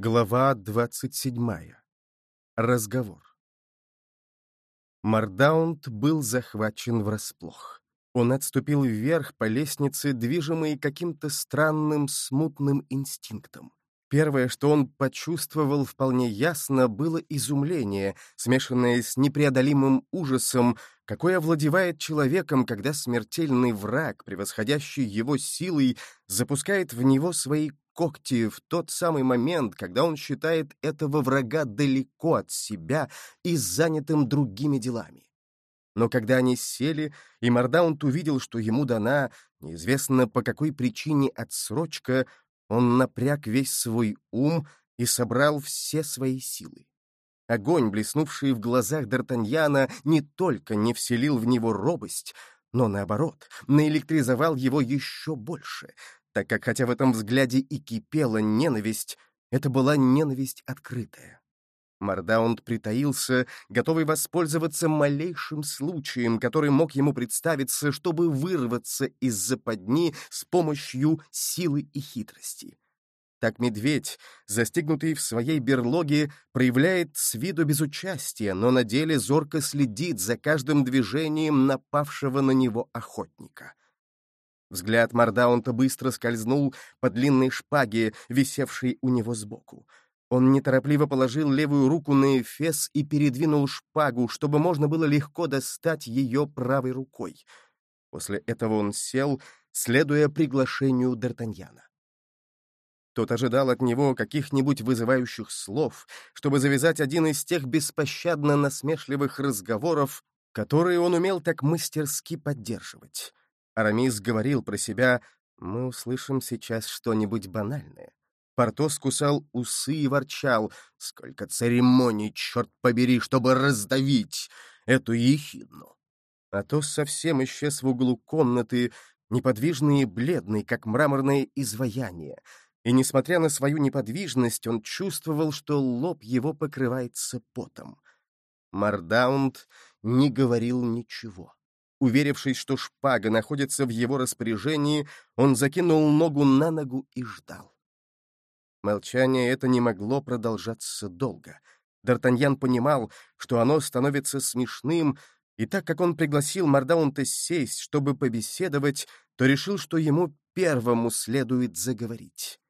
Глава двадцать седьмая. Разговор. Мардаунд был захвачен врасплох. Он отступил вверх по лестнице, движимый каким-то странным, смутным инстинктом. Первое, что он почувствовал вполне ясно, было изумление, смешанное с непреодолимым ужасом, какой овладевает человеком, когда смертельный враг, превосходящий его силой, запускает в него свои когти в тот самый момент, когда он считает этого врага далеко от себя и занятым другими делами. Но когда они сели, и Мордаунт увидел, что ему дана, неизвестно по какой причине отсрочка, он напряг весь свой ум и собрал все свои силы. Огонь, блеснувший в глазах Д'Артаньяна, не только не вселил в него робость, но, наоборот, наэлектризовал его еще больше, так как хотя в этом взгляде и кипела ненависть, это была ненависть открытая. Мардаунд притаился, готовый воспользоваться малейшим случаем, который мог ему представиться, чтобы вырваться из западни с помощью силы и хитрости. Так медведь, застигнутый в своей берлоге, проявляет с виду безучастие, но на деле зорко следит за каждым движением напавшего на него охотника. Взгляд Мардаунта быстро скользнул по длинной шпаге, висевшей у него сбоку. Он неторопливо положил левую руку на эфес и передвинул шпагу, чтобы можно было легко достать ее правой рукой. После этого он сел, следуя приглашению Д'Артаньяна. Тот ожидал от него каких-нибудь вызывающих слов, чтобы завязать один из тех беспощадно насмешливых разговоров, которые он умел так мастерски поддерживать. Арамис говорил про себя «Мы услышим сейчас что-нибудь банальное». Портос кусал усы и ворчал «Сколько церемоний, черт побери, чтобы раздавить эту ехидну!» Атос совсем исчез в углу комнаты, неподвижный и бледный, как мраморное изваяние, и, несмотря на свою неподвижность, он чувствовал, что лоб его покрывается потом. Мардаунд не говорил ничего. Уверившись, что шпага находится в его распоряжении, он закинул ногу на ногу и ждал. Молчание это не могло продолжаться долго. Д'Артаньян понимал, что оно становится смешным, и так как он пригласил Мардаунта сесть, чтобы побеседовать, то решил, что ему первому следует заговорить.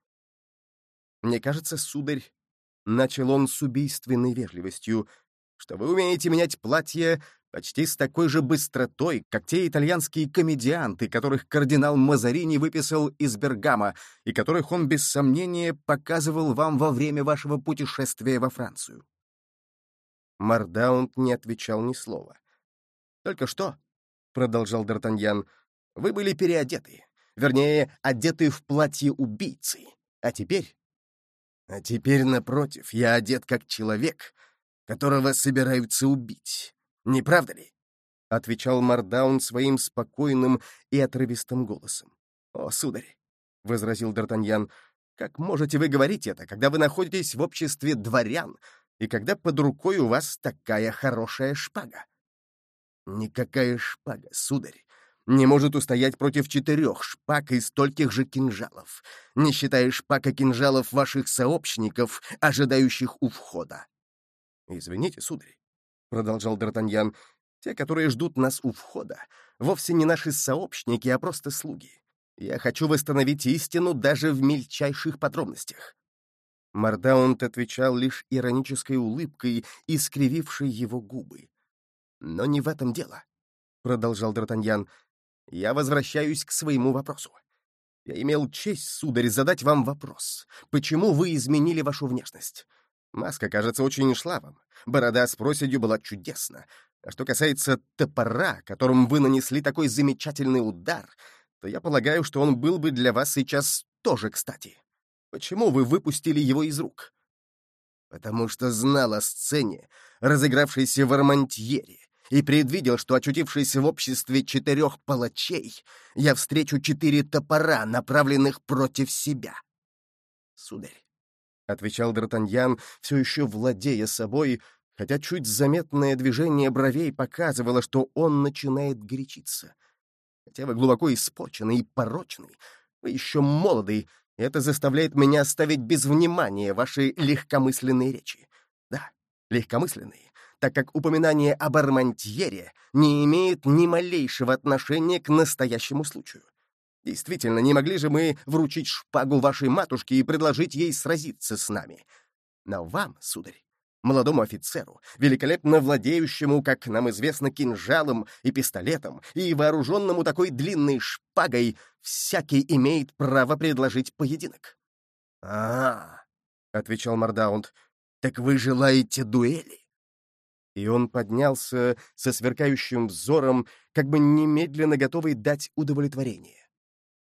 «Мне кажется, сударь», — начал он с убийственной вежливостью, «что вы умеете менять платье почти с такой же быстротой, как те итальянские комедианты, которых кардинал Мазарини выписал из Бергама и которых он без сомнения показывал вам во время вашего путешествия во Францию. Мардаунд не отвечал ни слова. «Только что», — продолжал Д'Артаньян, — «вы были переодеты, вернее, одеты в платье убийцы. А теперь...» «А теперь, напротив, я одет как человек, которого собираются убить». Не правда ли? — отвечал Мардаун своим спокойным и отрывистым голосом. — О, сударь, — возразил Д'Артаньян, — как можете вы говорить это, когда вы находитесь в обществе дворян и когда под рукой у вас такая хорошая шпага? — Никакая шпага, сударь, не может устоять против четырех шпаг и стольких же кинжалов, не считая шпаг и кинжалов ваших сообщников, ожидающих у входа. — Извините, сударь, — продолжал Д'Артаньян, — «те, которые ждут нас у входа, вовсе не наши сообщники, а просто слуги. Я хочу восстановить истину даже в мельчайших подробностях». Мордаунт отвечал лишь иронической улыбкой, искривившей его губы. «Но не в этом дело», — продолжал Д'Артаньян. «Я возвращаюсь к своему вопросу. Я имел честь, сударь, задать вам вопрос. Почему вы изменили вашу внешность? Маска, кажется, очень шла вам. Борода с проседью была чудесна. А что касается топора, которым вы нанесли такой замечательный удар, то я полагаю, что он был бы для вас сейчас тоже кстати. Почему вы выпустили его из рук? Потому что знал о сцене, разыгравшейся в Армантьере, и предвидел, что, очутившись в обществе четырех палачей, я встречу четыре топора, направленных против себя. Сударь, — отвечал Д'Артаньян, все еще владея собой, хотя чуть заметное движение бровей показывало, что он начинает горячиться. Хотя вы глубоко испорченный и порочный, вы еще молодый, Это заставляет меня оставить без внимания ваши легкомысленные речи. Да, легкомысленные, так как упоминание об Армантьере не имеет ни малейшего отношения к настоящему случаю. Действительно, не могли же мы вручить шпагу вашей матушке и предложить ей сразиться с нами? Но вам, сударь, молодому офицеру, великолепно владеющему, как нам известно, кинжалом и пистолетом, и вооруженному такой длинной шпагой, всякий имеет право предложить поединок. «А, — отвечал Мордаунд, — так вы желаете дуэли?» И он поднялся со сверкающим взором, как бы немедленно готовый дать удовлетворение.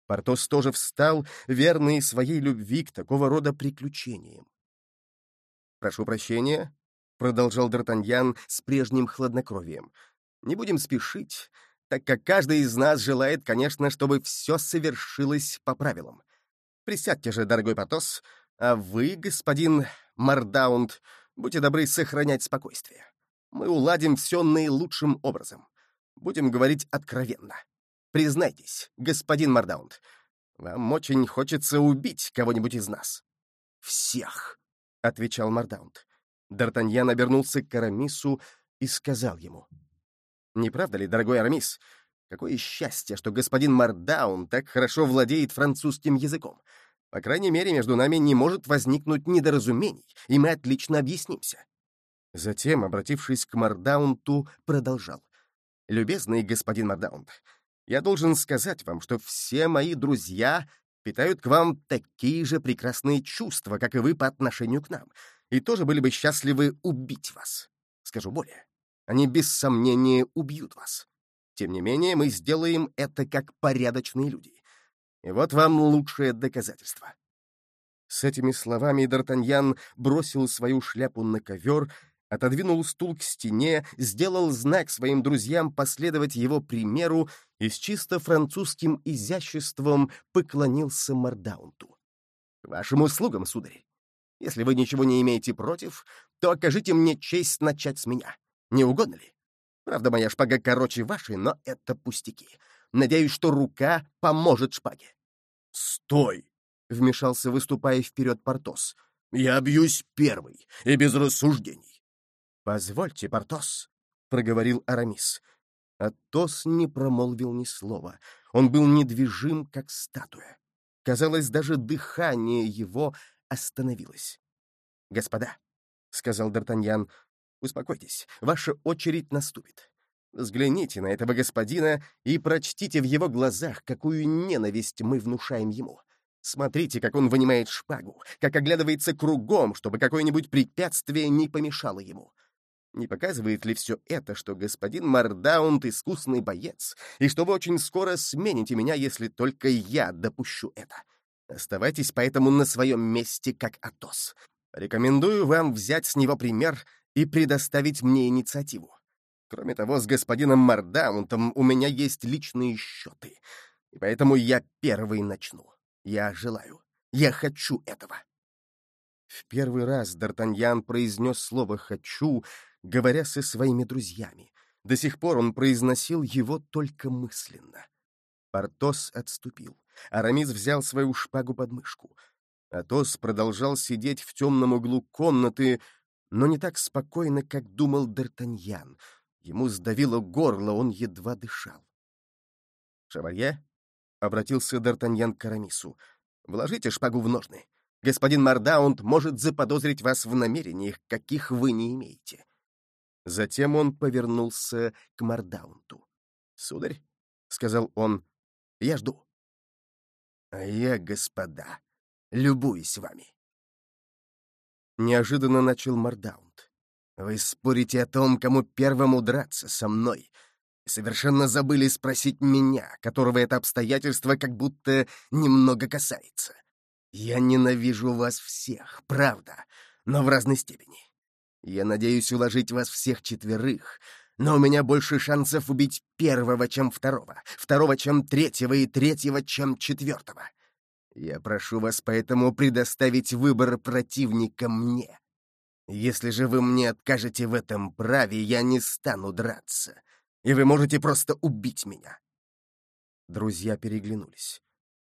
Портос тоже встал, верный своей любви к такого рода приключениям. «Прошу прощения», — продолжал Д'Артаньян с прежним хладнокровием. «Не будем спешить, так как каждый из нас желает, конечно, чтобы все совершилось по правилам. Присядьте же, дорогой Портос, а вы, господин Мардаунд, будьте добры сохранять спокойствие. Мы уладим все наилучшим образом. Будем говорить откровенно. Признайтесь, господин Мардаунд, вам очень хочется убить кого-нибудь из нас. Всех. — отвечал Мардаунд. Д'Артаньян обернулся к Арамису и сказал ему. «Не правда ли, дорогой Арамис, какое счастье, что господин Мардаун так хорошо владеет французским языком. По крайней мере, между нами не может возникнуть недоразумений, и мы отлично объяснимся». Затем, обратившись к Мардаунту, продолжал. «Любезный господин Мардаунд, я должен сказать вам, что все мои друзья питают к вам такие же прекрасные чувства, как и вы по отношению к нам, и тоже были бы счастливы убить вас. Скажу более, они без сомнения убьют вас. Тем не менее, мы сделаем это как порядочные люди. И вот вам лучшее доказательство. С этими словами Д'Артаньян бросил свою шляпу на ковер отодвинул стул к стене, сделал знак своим друзьям последовать его примеру и с чисто французским изяществом поклонился Мардаунту. — Вашим услугам, сударь. Если вы ничего не имеете против, то окажите мне честь начать с меня. Не угодно ли? Правда, моя шпага короче вашей, но это пустяки. Надеюсь, что рука поможет шпаге. — Стой! — вмешался, выступая вперед Портос. — Я бьюсь первый и без рассуждений. «Позвольте, Портос», — проговорил Арамис. Атос не промолвил ни слова. Он был недвижим, как статуя. Казалось, даже дыхание его остановилось. «Господа», — сказал Д'Артаньян, — «успокойтесь, ваша очередь наступит. Взгляните на этого господина и прочтите в его глазах, какую ненависть мы внушаем ему. Смотрите, как он вынимает шпагу, как оглядывается кругом, чтобы какое-нибудь препятствие не помешало ему. Не показывает ли все это, что господин Мардаунд — искусный боец, и что вы очень скоро смените меня, если только я допущу это? Оставайтесь поэтому на своем месте, как Атос. Рекомендую вам взять с него пример и предоставить мне инициативу. Кроме того, с господином Мардаунтом у меня есть личные счеты, и поэтому я первый начну. Я желаю, я хочу этого. В первый раз Д'Артаньян произнес слово «хочу», говоря со своими друзьями. До сих пор он произносил его только мысленно. Портос отступил. Арамис взял свою шпагу под мышку. Атос продолжал сидеть в темном углу комнаты, но не так спокойно, как думал Д'Артаньян. Ему сдавило горло, он едва дышал. «Шевалье?» — обратился Д'Артаньян к Арамису. «Вложите шпагу в ножны. Господин Мардаунд может заподозрить вас в намерениях, каких вы не имеете. Затем он повернулся к Мардаунту. «Сударь», — сказал он, — «я жду». «А я, господа, любуюсь вами». Неожиданно начал Мардаунд. «Вы спорите о том, кому первому драться со мной, и совершенно забыли спросить меня, которого это обстоятельство как будто немного касается. Я ненавижу вас всех, правда, но в разной степени. Я надеюсь уложить вас всех четверых, но у меня больше шансов убить первого, чем второго, второго, чем третьего и третьего, чем четвертого. Я прошу вас поэтому предоставить выбор противника мне. Если же вы мне откажете в этом праве, я не стану драться, и вы можете просто убить меня. Друзья переглянулись.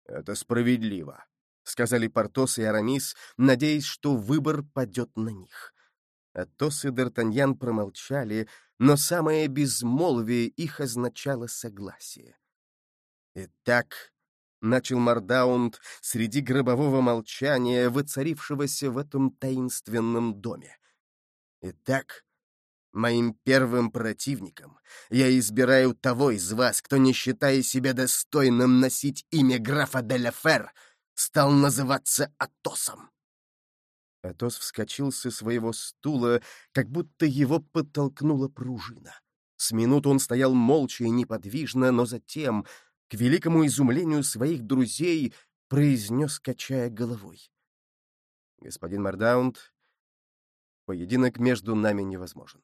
«Это справедливо», — сказали Портос и Арамис, надеясь, что выбор падет на них. Атос и Д'Артаньян промолчали, но самое безмолвие их означало согласие. «Итак», — начал Мардаунд среди гробового молчания, воцарившегося в этом таинственном доме. «Итак, моим первым противником я избираю того из вас, кто, не считая себя достойным носить имя графа де стал называться Атосом». Атос вскочил со своего стула, как будто его подтолкнула пружина. С минуту он стоял молча и неподвижно, но затем, к великому изумлению своих друзей, произнес, качая головой. «Господин Мардаунд, поединок между нами невозможен.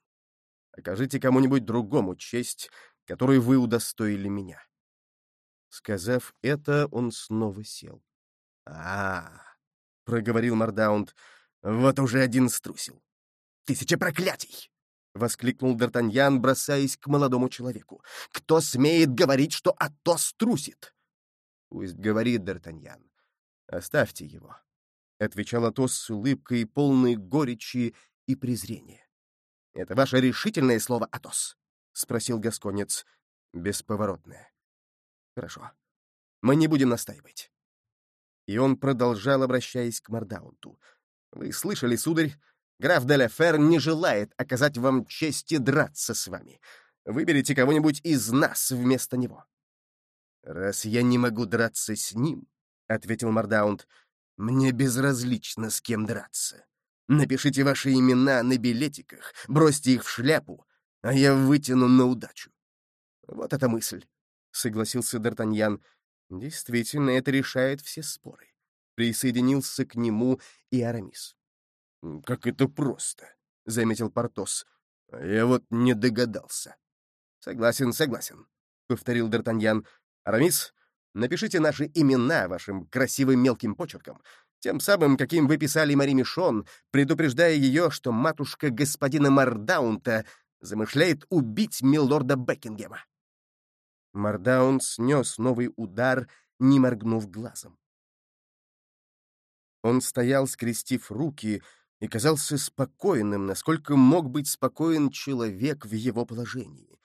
Окажите кому-нибудь другому честь, которую вы удостоили меня». Сказав это, он снова сел. а, -а, -а проговорил Мардаунд, — вот уже один струсил. «Тысяча проклятий!» — воскликнул Д'Артаньян, бросаясь к молодому человеку. «Кто смеет говорить, что Атос трусит?» «Пусть говорит Д'Артаньян. Оставьте его», — отвечал Атос с улыбкой, полной горечи и презрения. «Это ваше решительное слово, Атос?» — спросил Гасконец. «Бесповоротное». «Хорошо. Мы не будем настаивать». И он продолжал, обращаясь к Мардаунту. Вы слышали, сударь, граф Деляфер не желает оказать вам чести драться с вами. Выберите кого-нибудь из нас вместо него. «Раз я не могу драться с ним», — ответил Мардаунд, — «мне безразлично, с кем драться. Напишите ваши имена на билетиках, бросьте их в шляпу, а я вытяну на удачу». «Вот эта мысль», — согласился Д'Артаньян. «Действительно, это решает все споры присоединился к нему и Арамис. «Как это просто!» — заметил Портос. «Я вот не догадался». «Согласен, согласен», — повторил Д'Артаньян. «Арамис, напишите наши имена вашим красивым мелким почерком, тем самым, каким вы писали Мари Мишон, предупреждая ее, что матушка господина Мардаунта замышляет убить милорда Бекингема». Мардаун снес новый удар, не моргнув глазом. Он стоял, скрестив руки, и казался спокойным, насколько мог быть спокоен человек в его положении.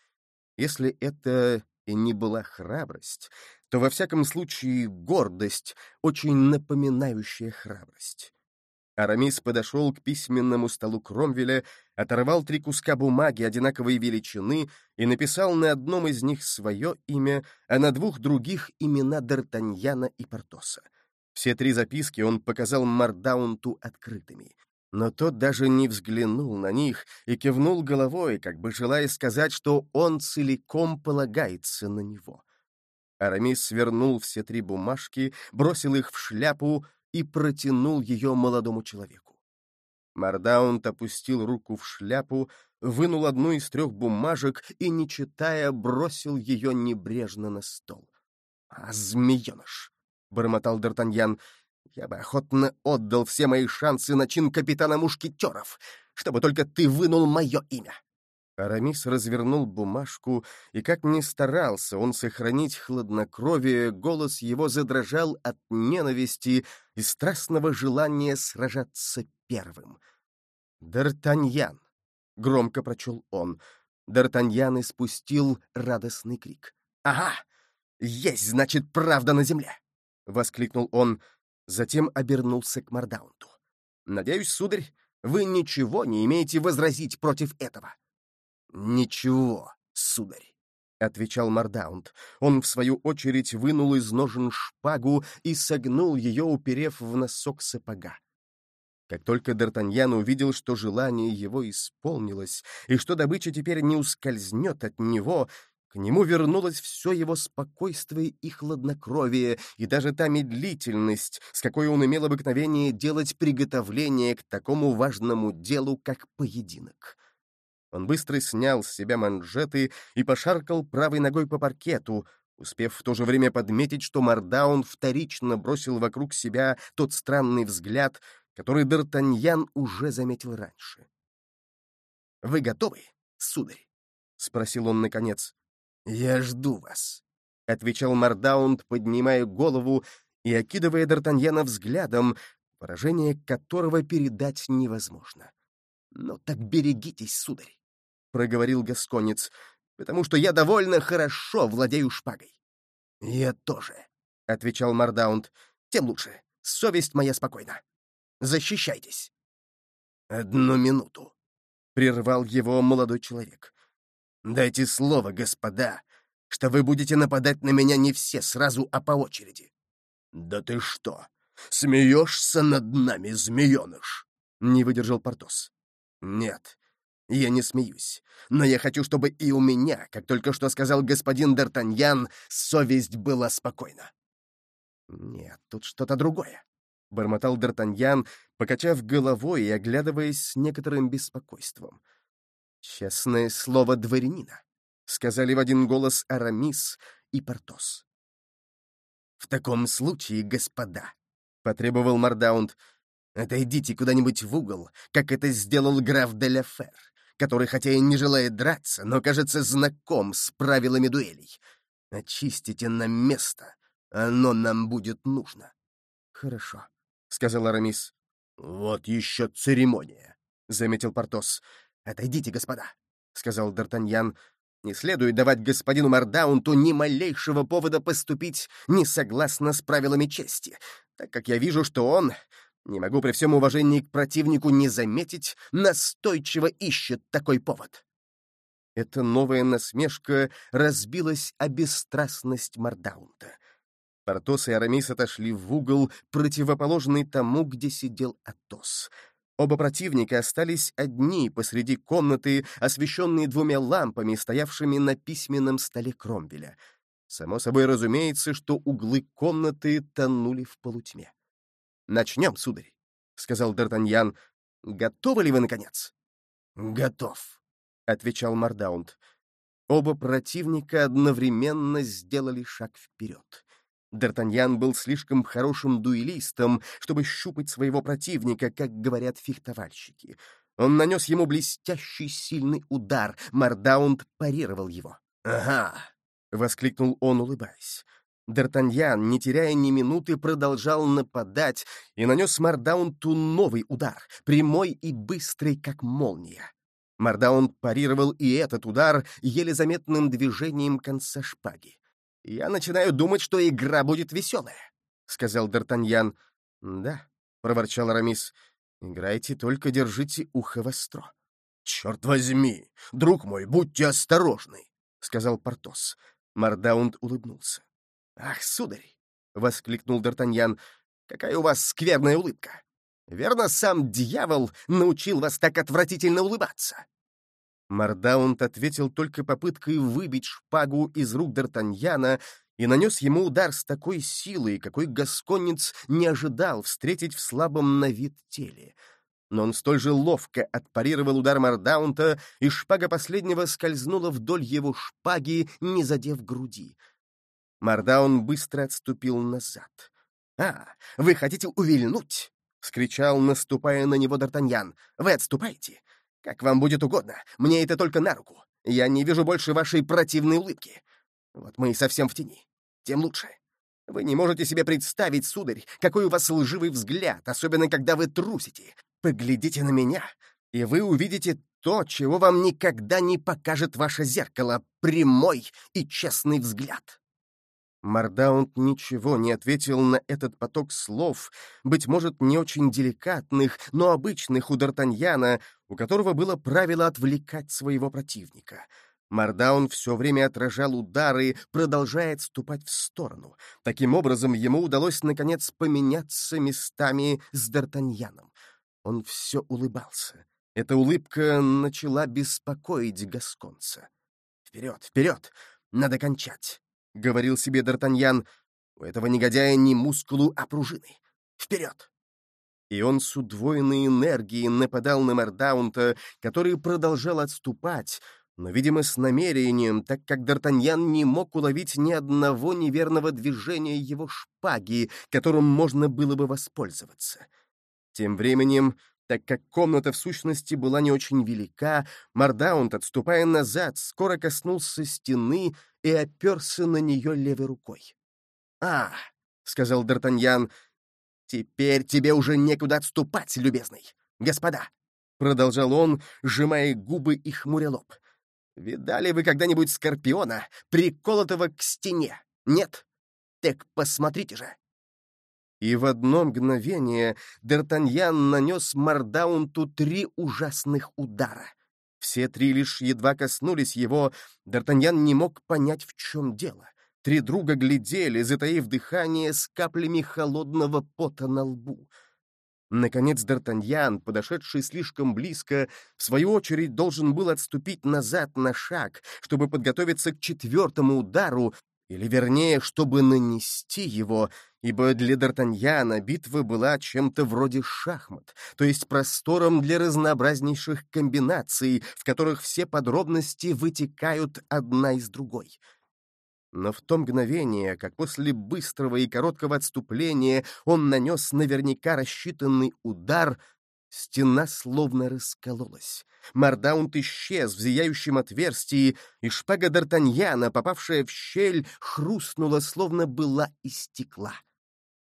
Если это и не была храбрость, то во всяком случае гордость, очень напоминающая храбрость. Арамис подошел к письменному столу Кромвеля, оторвал три куска бумаги одинаковой величины и написал на одном из них свое имя, а на двух других имена Д'Артаньяна и Портоса. Все три записки он показал Мардаунту открытыми. Но тот даже не взглянул на них и кивнул головой, как бы желая сказать, что он целиком полагается на него. Арамис свернул все три бумажки, бросил их в шляпу и протянул ее молодому человеку. Мардаунт опустил руку в шляпу, вынул одну из трех бумажек и, не читая, бросил ее небрежно на стол. «А, змееныш!» — бормотал Д'Артаньян. «Я бы охотно отдал все мои шансы на чин капитана мушкетеров, чтобы только ты вынул мое имя». Арамис развернул бумажку, и как ни старался он сохранить хладнокровие, голос его задрожал от ненависти и страстного желания сражаться первым. «Д'Артаньян!» — громко прочел он. Д'Артаньян испустил радостный крик. «Ага! Есть, значит, правда на земле!» — воскликнул он, затем обернулся к Мардаунту. «Надеюсь, сударь, вы ничего не имеете возразить против этого?» «Ничего, сударь», — отвечал Мардаунд. Он, в свою очередь, вынул из ножен шпагу и согнул ее, уперев в носок сапога. Как только Д'Артаньян увидел, что желание его исполнилось, и что добыча теперь не ускользнет от него, к нему вернулось все его спокойствие и хладнокровие, и даже та медлительность, с какой он имел обыкновение делать приготовление к такому важному делу, как поединок. Он быстро снял с себя манжеты и пошаркал правой ногой по паркету, успев в то же время подметить, что Мардаун вторично бросил вокруг себя тот странный взгляд, который Д'Артаньян уже заметил раньше. «Вы готовы, сударь?» — спросил он наконец. «Я жду вас», — отвечал Мардаунд, поднимая голову и окидывая Д'Артаньяна взглядом, выражение которого передать невозможно. «Ну так берегитесь, сударь», — проговорил Гасконец, «потому что я довольно хорошо владею шпагой». «Я тоже», — отвечал Мардаунд, — «тем лучше. Совесть моя спокойна. Защищайтесь». «Одну минуту», — прервал его молодой человек. «Дайте слово, господа, что вы будете нападать на меня не все сразу, а по очереди». «Да ты что, смеешься над нами, змееныш?» — не выдержал Портос. «Нет, я не смеюсь, но я хочу, чтобы и у меня, как только что сказал господин Д'Артаньян, совесть была спокойна». «Нет, тут что-то другое», — бормотал Д'Артаньян, покачав головой и оглядываясь с некоторым беспокойством. «Честное слово дворянина», — сказали в один голос Арамис и Портос. «В таком случае, господа», — потребовал Мардаунд, — «отойдите куда-нибудь в угол, как это сделал граф де ля Фер, который, хотя и не желает драться, но, кажется, знаком с правилами дуэлей. Очистите нам место, оно нам будет нужно». «Хорошо», — сказал Арамис. «Вот еще церемония», — заметил Портос. «Отойдите, господа», — сказал Д'Артаньян. «Не следует давать господину Мардаунту ни малейшего повода поступить не согласно с правилами чести, так как я вижу, что он, не могу при всем уважении к противнику не заметить, настойчиво ищет такой повод». Эта новая насмешка разбилась о бесстрастность Мардаунта. Портос и Арамис отошли в угол, противоположный тому, где сидел Атос — Оба противника остались одни посреди комнаты, освещенные двумя лампами, стоявшими на письменном столе Кромвеля. Само собой разумеется, что углы комнаты тонули в полутьме. «Начнем, сударь», — сказал Д'Артаньян. «Готовы ли вы, наконец?» «Готов», — отвечал Мардаунд. Оба противника одновременно сделали шаг вперед. Д'Артаньян был слишком хорошим дуэлистом, чтобы щупать своего противника, как говорят фехтовальщики. Он нанес ему блестящий сильный удар, Мардаунд парировал его. «Ага!» — воскликнул он, улыбаясь. Д'Артаньян, не теряя ни минуты, продолжал нападать и нанес Мардаунту новый удар, прямой и быстрый, как молния. Мардаунд парировал и этот удар еле заметным движением конца шпаги. «Я начинаю думать, что игра будет веселая», — сказал Д'Артаньян. «Да», — проворчал Арамис, — «играйте, только держите ухо востро». «Черт возьми! Друг мой, будьте осторожны!» — сказал Портос. Мардаунд улыбнулся. «Ах, сударь!» — воскликнул Д'Артаньян. «Какая у вас скверная улыбка! Верно, сам дьявол научил вас так отвратительно улыбаться!» Мардаунд ответил только попыткой выбить шпагу из рук Д'Артаньяна и нанес ему удар с такой силой, какой гасконец не ожидал встретить в слабом на вид теле. Но он столь же ловко отпарировал удар Мардаунта, и шпага последнего скользнула вдоль его шпаги, не задев груди. Мардаун быстро отступил назад. «А, вы хотите увильнуть?» — скричал, наступая на него Д'Артаньян. «Вы отступайте! Как вам будет угодно, мне это только на руку. Я не вижу больше вашей противной улыбки. Вот мы и совсем в тени. Тем лучше. Вы не можете себе представить, сударь, какой у вас лживый взгляд, особенно когда вы трусите. Поглядите на меня, и вы увидите то, чего вам никогда не покажет ваше зеркало — прямой и честный взгляд. Мардаунд ничего не ответил на этот поток слов, быть может, не очень деликатных, но обычных у Д'Артаньяна, у которого было правило отвлекать своего противника. Мардаун все время отражал удары, продолжая отступать в сторону. Таким образом, ему удалось, наконец, поменяться местами с Д'Артаньяном. Он все улыбался. Эта улыбка начала беспокоить Гасконца. «Вперед, вперед! Надо кончать!» — говорил себе Д'Артаньян, — у этого негодяя не мускулу, а пружины. Вперед! И он с удвоенной энергией нападал на Мардаунта, который продолжал отступать, но, видимо, с намерением, так как Д'Артаньян не мог уловить ни одного неверного движения его шпаги, которым можно было бы воспользоваться. Тем временем так как комната в сущности была не очень велика, Мардаунт, отступая назад, скоро коснулся стены и оперся на нее левой рукой. «А!» — сказал Д'Артаньян. «Теперь тебе уже некуда отступать, любезный. Господа!» — продолжал он, сжимая губы и хмуря лоб. «Видали вы когда-нибудь скорпиона, приколотого к стене? Нет? Так посмотрите же!» И в одно мгновение Д'Артаньян нанес Мардаунту три ужасных удара. Все три лишь едва коснулись его, Д'Артаньян не мог понять, в чем дело. Три друга глядели, затаив дыхание с каплями холодного пота на лбу. Наконец Д'Артаньян, подошедший слишком близко, в свою очередь должен был отступить назад на шаг, чтобы подготовиться к четвертому удару, или, вернее, чтобы нанести его, ибо для Д'Артаньяна битва была чем-то вроде шахмат, то есть простором для разнообразнейших комбинаций, в которых все подробности вытекают одна из другой. Но в то мгновение, как после быстрого и короткого отступления он нанес наверняка рассчитанный удар, стена словно раскололась. Мардаунт исчез в зияющем отверстии, и шпага Д'Артаньяна, попавшая в щель, хрустнула, словно была из стекла.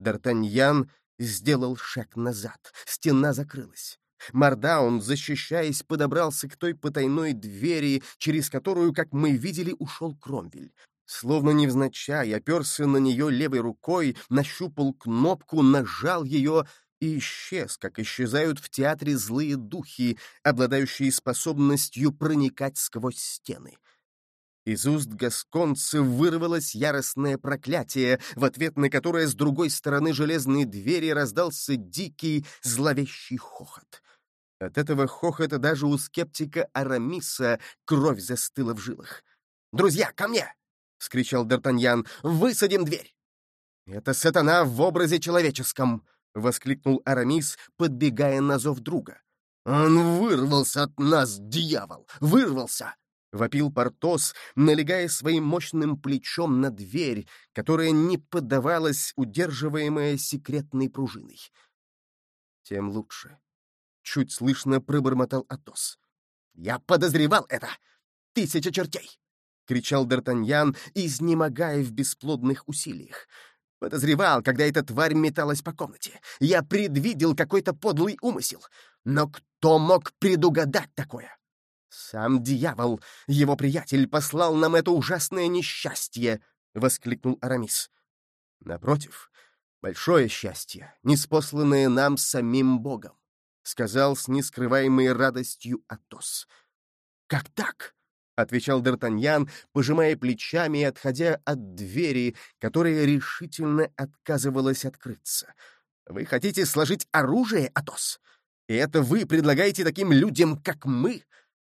Д'Артаньян сделал шаг назад. Стена закрылась. Мардаун, защищаясь, подобрался к той потайной двери, через которую, как мы видели, ушел Кромвель. Словно невзначай, оперся на нее левой рукой, нащупал кнопку, нажал ее и исчез, как исчезают в театре злые духи, обладающие способностью проникать сквозь стены. Из уст гасконца вырвалось яростное проклятие, в ответ на которое с другой стороны железной двери раздался дикий, зловещий хохот. От этого хохота даже у скептика Арамиса кровь застыла в жилах. «Друзья, ко мне!» — скричал Д'Артаньян. «Высадим дверь!» «Это сатана в образе человеческом!» — воскликнул Арамис, подбегая на зов друга. «Он вырвался от нас, дьявол! Вырвался!» — вопил Портос, налегая своим мощным плечом на дверь, которая не поддавалась, удерживаемая секретной пружиной. «Тем лучше», — чуть слышно пробормотал Атос. «Я подозревал это! Тысяча чертей!» — кричал Д'Артаньян, изнемогая в бесплодных усилиях. Подозревал, когда эта тварь металась по комнате. Я предвидел какой-то подлый умысел. Но кто мог предугадать такое? Сам дьявол, его приятель, послал нам это ужасное несчастье, — воскликнул Арамис. Напротив, большое счастье, неспосланное нам самим Богом, — сказал с нескрываемой радостью Атос. Как так? — отвечал Д'Артаньян, пожимая плечами и отходя от двери, которая решительно отказывалась открыться. «Вы хотите сложить оружие, Атос? И это вы предлагаете таким людям, как мы?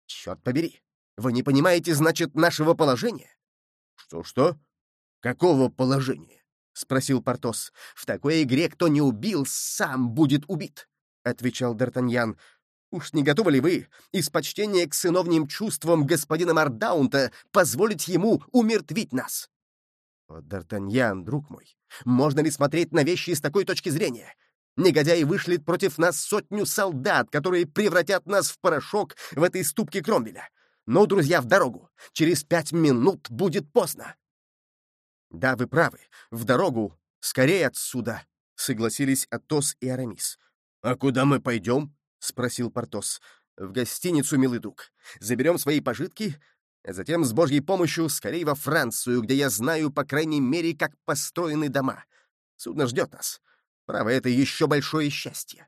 Черт побери! Вы не понимаете, значит, нашего положения?» «Что-что? Какого положения?» — спросил Портос. «В такой игре кто не убил, сам будет убит», — отвечал Д'Артаньян. Уж не готовы ли вы, из почтения к сыновним чувствам господина Мардаунта, позволить ему умертвить нас? О, Д'Артаньян, друг мой, можно ли смотреть на вещи с такой точки зрения? Негодяй вышлет против нас сотню солдат, которые превратят нас в порошок в этой ступке Кромвеля. Но, друзья, в дорогу. Через пять минут будет поздно. Да, вы правы. В дорогу. Скорее отсюда, — согласились Атос и Арамис. А куда мы пойдем? — спросил Портос. «В гостиницу, милый друг. Заберем свои пожитки, а затем с Божьей помощью скорее во Францию, где я знаю, по крайней мере, как построены дома. Судно ждет нас. Право, это еще большое счастье».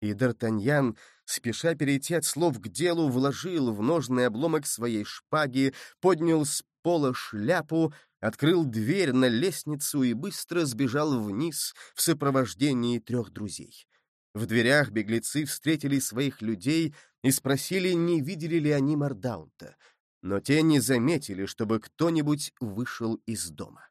И Д'Артаньян, спеша перейти от слов к делу, вложил в ножный обломок своей шпаги, поднял с пола шляпу, открыл дверь на лестницу и быстро сбежал вниз в сопровождении трех друзей. В дверях беглецы встретили своих людей и спросили, не видели ли они Мардаунта, но те не заметили, чтобы кто-нибудь вышел из дома.